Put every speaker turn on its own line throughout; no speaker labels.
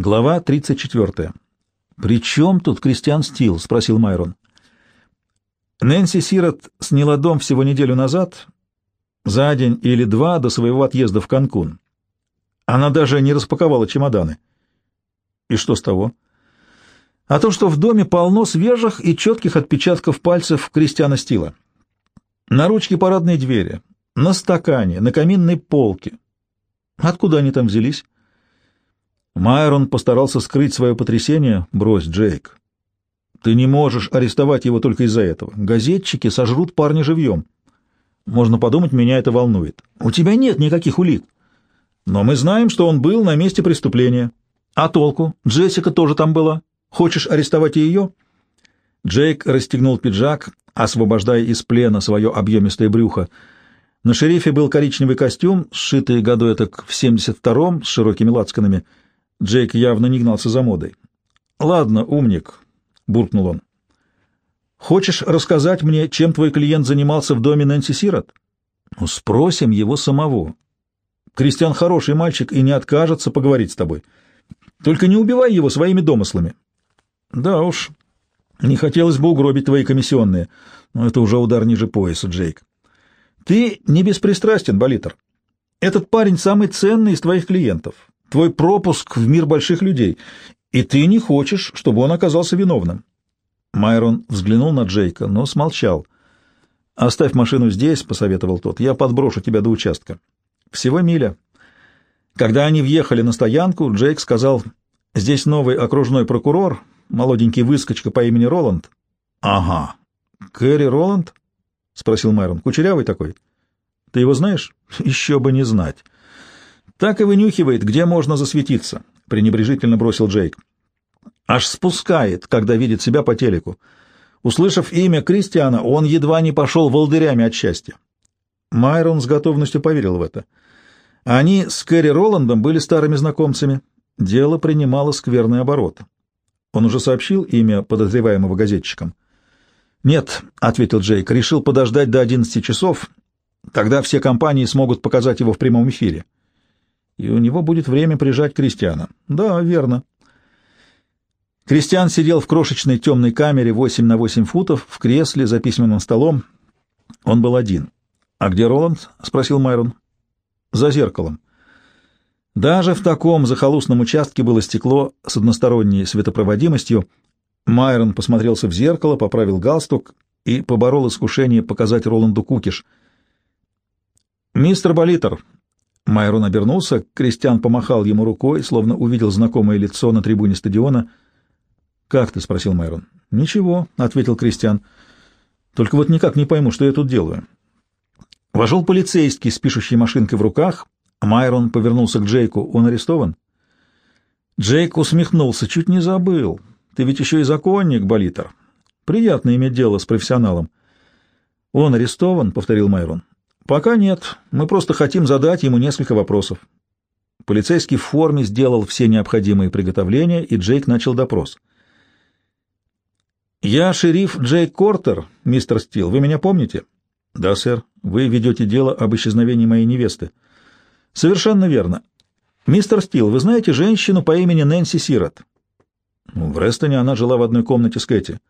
Глава 34. «При чем тут Кристиан Стил?» — спросил Майрон. Нэнси Сирот сняла дом всего неделю назад, за день или два до своего отъезда в Канкун. Она даже не распаковала чемоданы. И что с того? А то, что в доме полно свежих и четких отпечатков пальцев Кристиана Стила. На ручке парадной двери, на стакане, на каминной полке. Откуда они там взялись? Майрон постарался скрыть свое потрясение. «Брось, Джейк. Ты не можешь арестовать его только из-за этого. Газетчики сожрут парня живьем. Можно подумать, меня это волнует. У тебя нет никаких улик. Но мы знаем, что он был на месте преступления. А толку? Джессика тоже там была. Хочешь арестовать ее?» Джейк расстегнул пиджак, освобождая из плена свое объемистое брюхо. На шерифе был коричневый костюм, сшитый году этак в 72-м, с широкими лацканами — Джейк явно не гнался за модой. «Ладно, умник», — буркнул он. «Хочешь рассказать мне, чем твой клиент занимался в доме Нэнси Сирот?» ну, «Спросим его самого. Кристиан хороший мальчик и не откажется поговорить с тобой. Только не убивай его своими домыслами». «Да уж, не хотелось бы угробить твои комиссионные, но это уже удар ниже пояса, Джейк. Ты не беспристрастен, Болитер. Этот парень самый ценный из твоих клиентов твой пропуск в мир больших людей, и ты не хочешь, чтобы он оказался виновным. Майрон взглянул на Джейка, но смолчал. «Оставь машину здесь», — посоветовал тот, — «я подброшу тебя до участка». «Всего миля». Когда они въехали на стоянку, Джейк сказал, «Здесь новый окружной прокурор, молоденький выскочка по имени Роланд». «Ага. Кэрри Роланд?» — спросил Майрон. «Кучерявый такой?» «Ты его знаешь?» «Еще бы не знать». Так и вынюхивает, где можно засветиться, — пренебрежительно бросил Джейк. Аж спускает, когда видит себя по телеку. Услышав имя Кристиана, он едва не пошел волдырями от счастья. Майрон с готовностью поверил в это. Они с Кэрри Роландом были старыми знакомцами. Дело принимало скверный оборот. Он уже сообщил имя подозреваемого газетчикам. «Нет», — ответил Джейк, — «решил подождать до одиннадцати часов. Тогда все компании смогут показать его в прямом эфире и у него будет время прижать Кристиана. Да, верно. Кристиан сидел в крошечной темной камере 8 на 8 футов в кресле за письменным столом. Он был один. «А где Роланд?» — спросил Майрон. «За зеркалом». Даже в таком захолустном участке было стекло с односторонней светопроводимостью. Майрон посмотрелся в зеркало, поправил галстук и поборол искушение показать Роланду кукиш. «Мистер Болитер», Майрон обернулся, Кристиан помахал ему рукой, словно увидел знакомое лицо на трибуне стадиона. «Как ты?» — спросил Майрон. «Ничего», — ответил Кристиан. «Только вот никак не пойму, что я тут делаю». Вошел полицейский с пишущей машинкой в руках. Майрон повернулся к Джейку. «Он арестован?» Джейк усмехнулся. «Чуть не забыл. Ты ведь еще и законник, Болитер. Приятно иметь дело с профессионалом». «Он арестован?» — повторил Майрон. «Пока нет. Мы просто хотим задать ему несколько вопросов». Полицейский в форме сделал все необходимые приготовления, и Джейк начал допрос. «Я шериф Джейк Кортер, мистер Стил. Вы меня помните?» «Да, сэр. Вы ведете дело об исчезновении моей невесты». «Совершенно верно. Мистер Стил, вы знаете женщину по имени Нэнси Сирот?» «В Рестоне она жила в одной комнате с Кэти».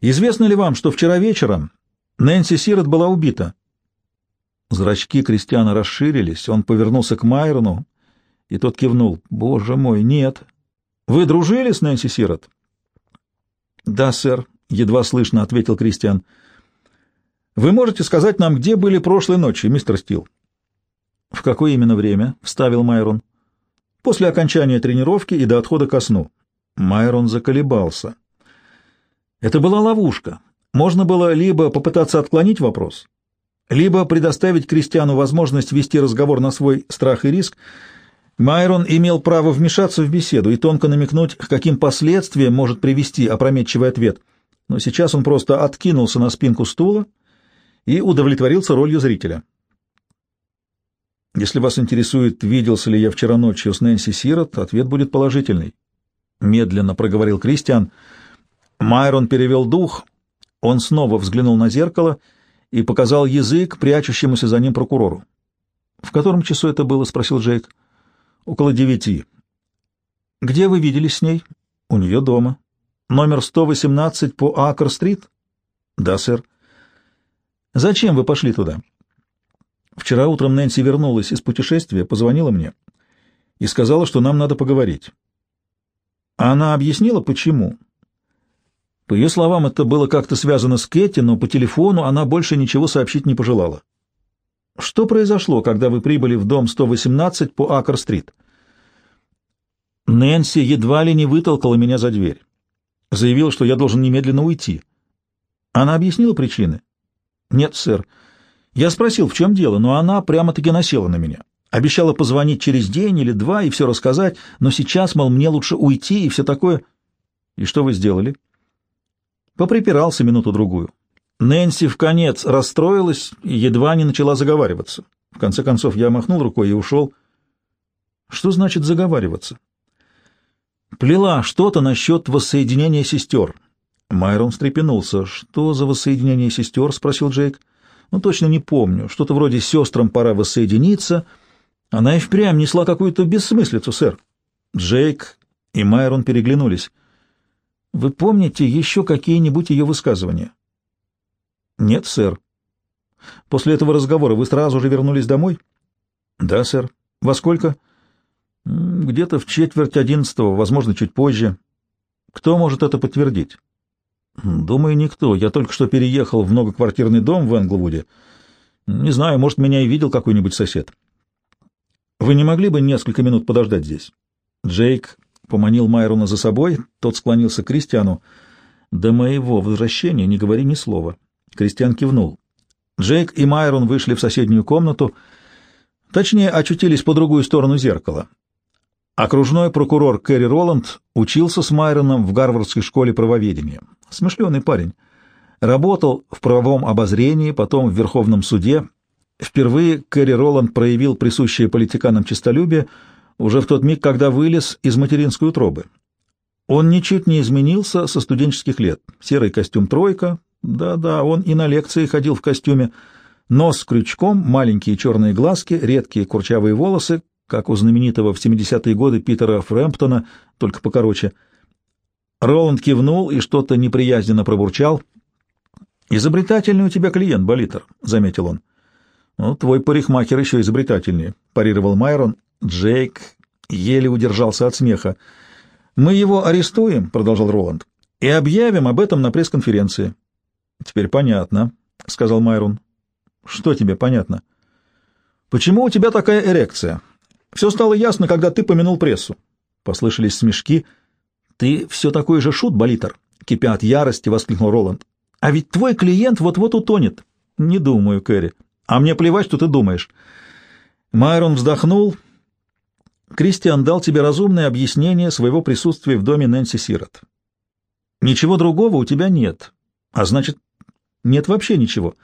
«Известно ли вам, что вчера вечером Нэнси Сирот была убита?» Зрачки Кристиана расширились, он повернулся к Майрону, и тот кивнул. «Боже мой, нет! Вы дружили с Нэнси Сирот?» «Да, сэр», — едва слышно ответил Кристиан. «Вы можете сказать нам, где были прошлой ночью, мистер Стил?» «В какое именно время?» — вставил Майрон. «После окончания тренировки и до отхода ко сну». Майрон заколебался. Это была ловушка. Можно было либо попытаться отклонить вопрос, либо предоставить крестьяну возможность вести разговор на свой страх и риск, Майрон имел право вмешаться в беседу и тонко намекнуть, к каким последствиям может привести опрометчивый ответ. Но сейчас он просто откинулся на спинку стула и удовлетворился ролью зрителя. Если вас интересует, виделся ли я вчера ночью с Нэнси Сирот, ответ будет положительный. Медленно проговорил Кристиан. Майрон перевел дух. Он снова взглянул на зеркало — и показал язык прячущемуся за ним прокурору. — В котором часу это было? — спросил Джейк. — Около девяти. Где вы виделись с ней? У нее дома. Номер 118 по Акр-стрит? Да, сэр. Зачем вы пошли туда? Вчера утром Нэнси вернулась из путешествия, позвонила мне и сказала, что нам надо поговорить. Она объяснила, почему. По ее словам, это было как-то связано с Кэти, но по телефону она больше ничего сообщить не пожелала. Что произошло, когда вы прибыли в дом 118 по Акр-стрит? Нэнси едва ли не вытолкала меня за дверь. Заявила, что я должен немедленно уйти. Она объяснила причины? Нет, сэр. Я спросил, в чем дело, но она прямо-таки насела на меня. Обещала позвонить через день или два и все рассказать, но сейчас, мол, мне лучше уйти и все такое. И что вы сделали? Поприпирался минуту-другую. Нэнси в конец расстроилась и едва не начала заговариваться. В конце концов, я махнул рукой и ушел. Что значит заговариваться? Плела что-то насчет воссоединения сестер. Майрон встрепенулся. «Что за воссоединение сестер?» — спросил Джейк. «Ну, точно не помню. Что-то вроде «сестрам пора воссоединиться». Она и впрямь несла какую-то бессмыслицу, сэр». Джейк и Майрон переглянулись. «Вы помните еще какие-нибудь ее высказывания?» «Нет, сэр». «После этого разговора вы сразу же вернулись домой?» «Да, сэр». «Во сколько?» «Где-то в четверть одиннадцатого, возможно, чуть позже». «Кто может это подтвердить?» Думаю, никто. Я только что переехал в многоквартирный дом в Энглвуде. Не знаю, может, меня и видел какой-нибудь сосед. Вы не могли бы несколько минут подождать здесь? Джейк поманил Майрона за собой, тот склонился к Кристиану. До моего возвращения не говори ни слова. Кристиан кивнул. Джейк и Майрон вышли в соседнюю комнату, точнее, очутились по другую сторону зеркала. Окружной прокурор Кэрри Роланд учился с Майроном в Гарвардской школе правоведения. Смышленый парень. Работал в правовом обозрении, потом в Верховном суде. Впервые Кэрри Роланд проявил присущее политиканам честолюбие уже в тот миг, когда вылез из материнской утробы. Он ничуть не изменился со студенческих лет. Серый костюм «тройка», да-да, он и на лекции ходил в костюме, нос крючком, маленькие черные глазки, редкие курчавые волосы, как у знаменитого в 70-е годы Питера Фрэмптона, только покороче. Роланд кивнул и что-то неприязненно пробурчал. «Изобретательный у тебя клиент, Болитер», — заметил он. «Ну, твой парикмахер еще изобретательнее», — парировал Майрон. Джейк еле удержался от смеха. «Мы его арестуем», — продолжал Роланд, — «и объявим об этом на пресс-конференции». «Теперь понятно», — сказал Майрон. «Что тебе понятно?» «Почему у тебя такая эрекция?» Все стало ясно, когда ты помянул прессу. Послышались смешки. Ты все такой же шут, Болитер? Кипя от ярости, воскликнул Роланд. А ведь твой клиент вот-вот утонет. Не думаю, Кэрри. А мне плевать, что ты думаешь. Майрон вздохнул. Кристиан дал тебе разумное объяснение своего присутствия в доме Нэнси Сирот. Ничего другого у тебя нет. А значит, нет вообще ничего.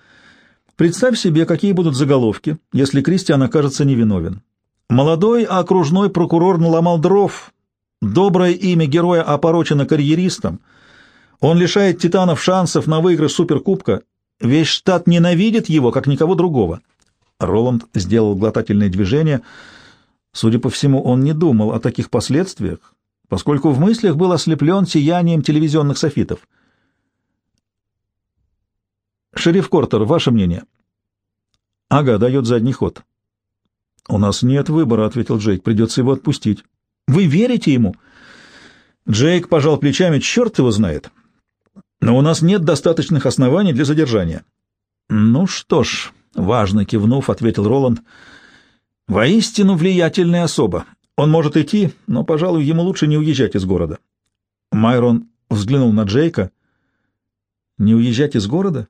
Представь себе, какие будут заголовки, если Кристиан окажется невиновен. Молодой окружной прокурор наломал дров. Доброе имя героя опорочено карьеристом. Он лишает титанов шансов на выигрыш суперкубка. Весь штат ненавидит его, как никого другого. Роланд сделал глотательное движение. Судя по всему, он не думал о таких последствиях, поскольку в мыслях был ослеплен сиянием телевизионных софитов. «Шериф Кортер, ваше мнение?» «Ага, дает задний ход». «У нас нет выбора», — ответил Джейк. «Придется его отпустить». «Вы верите ему?» Джейк пожал плечами. «Черт его знает. Но у нас нет достаточных оснований для задержания». «Ну что ж», — важно кивнув, ответил Роланд. «Воистину влиятельная особа. Он может идти, но, пожалуй, ему лучше не уезжать из города». Майрон взглянул на Джейка. «Не уезжать из города?»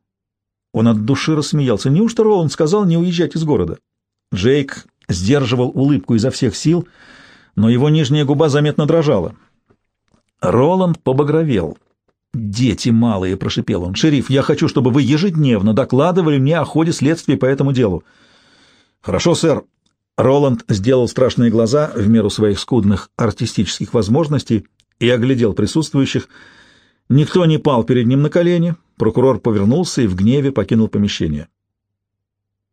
Он от души рассмеялся. «Неужто Роланд сказал не уезжать из города?» Джейк сдерживал улыбку изо всех сил, но его нижняя губа заметно дрожала. Роланд побагровел. «Дети малые», — прошипел он. «Шериф, я хочу, чтобы вы ежедневно докладывали мне о ходе следствия по этому делу». «Хорошо, сэр». Роланд сделал страшные глаза в меру своих скудных артистических возможностей и оглядел присутствующих. Никто не пал перед ним на колени. Прокурор повернулся и в гневе покинул помещение.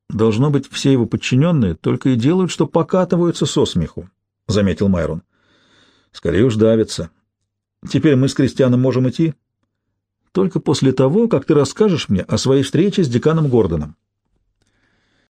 Должно быть, все его подчиненные только и делают, что покатываются со смеху, — заметил Майрон. Скорее уж давится. Теперь мы с Кристианом можем идти? Только после того, как ты расскажешь мне о своей встрече с деканом Гордоном.